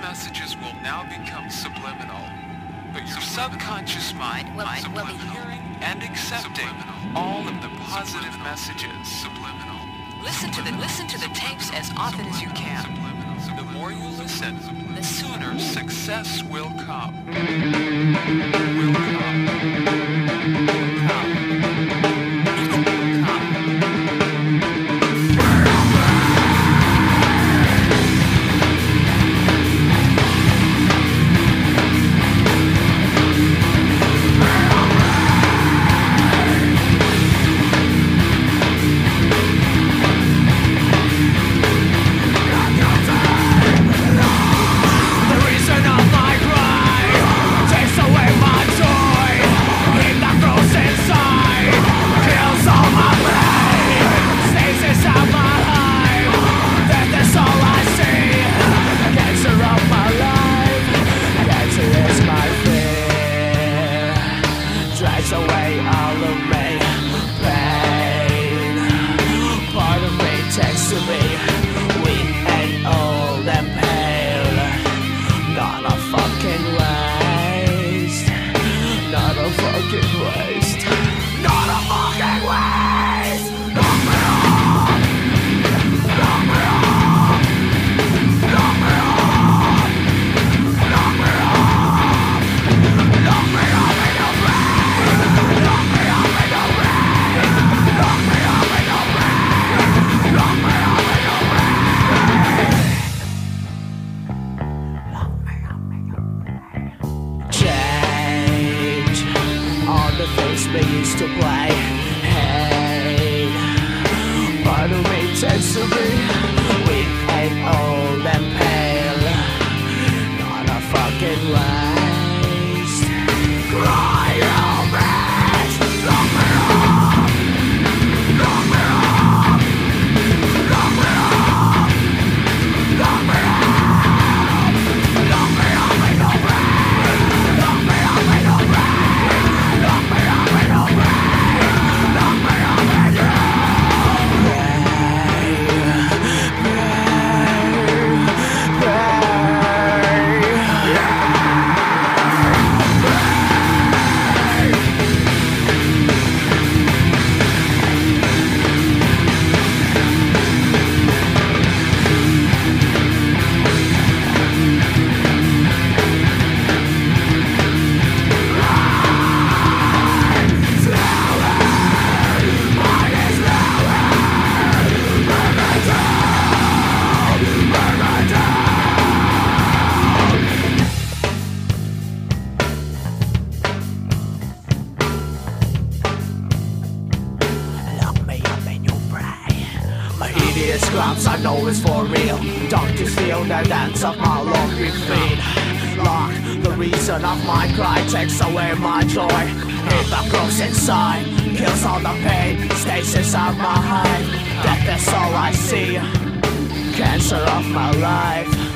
messages will now become subliminal. But your subconscious mind will, will be hearing and accepting all of the positive messages. Subliminal. Listen to the listen to the tapes as often as you can. The more you listen, the sooner success. Will come. away all of me. Back the things we used to play. Hey, what do we tend to be? Scrubs, I know it's for real. You feel the dance of my lonely feet? Lock, the reason of my cry takes away my joy. If I grows inside, kills all the pain, stays inside my heart. Death is all I see. Cancer of my life.